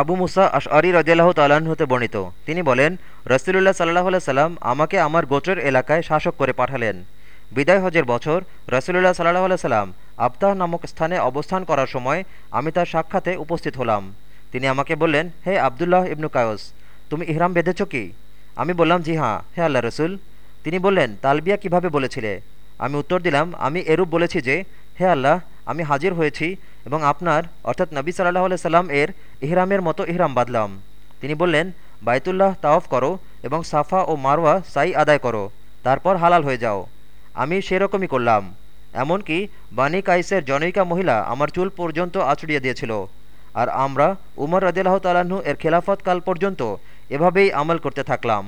আবু মুসা আশআরি রাজিয়াল্লাহ তাল্লাহ্ন হতে বর্ণিত। তিনি বলেন, রসুলুল্লাহ সাল্লাহ সাল্লাম আমাকে আমার গোত্রের এলাকায় শাসক করে পাঠালেন। বিদায় হজের বছর রসুলুল্লাহ সাল্লাহ সাল্লাম আবতাহ নামক স্থানে অবস্থান করার সময় আমি তার সাক্ষাতে উপস্থিত হলাম। তিনি আমাকে বললেন, হে আবদুল্লাহ ইবনু কায়স, তুমি ইহরাম বেঁধেছ কি? আমি বললাম, জি হ্যাঁ হে আল্লাহ রসুল। তিনি বললেন, তালবিয়া কীভাবে বলেছিলে? আমি উত্তর দিলাম, আমি এরূপ বলেছি যে, হে আল্লাহ আমি হাজির হয়েছি এবং আপনার, অর্থাৎ নবী সাল্লাহ সাল্লাম এর ইহরামের মতো ইহরাম বাঁধলাম তিনি বললেন, বাইতুল্লাহ তাওফ করো এবং সাফা ও মারওয়া সাই আদায় করো, তারপর হালাল হয়ে যাও। আমি সেরকমই করলাম। এমনকি বানি কাইসের জনৈকা মহিলা আমার চুল পর্যন্ত আছড়িয়ে দিয়েছিল। আর আমরা উমর রদিল্লাহ তালাহু এর খেলাফত কাল পর্যন্ত এভাবেই আমল করতে থাকলাম।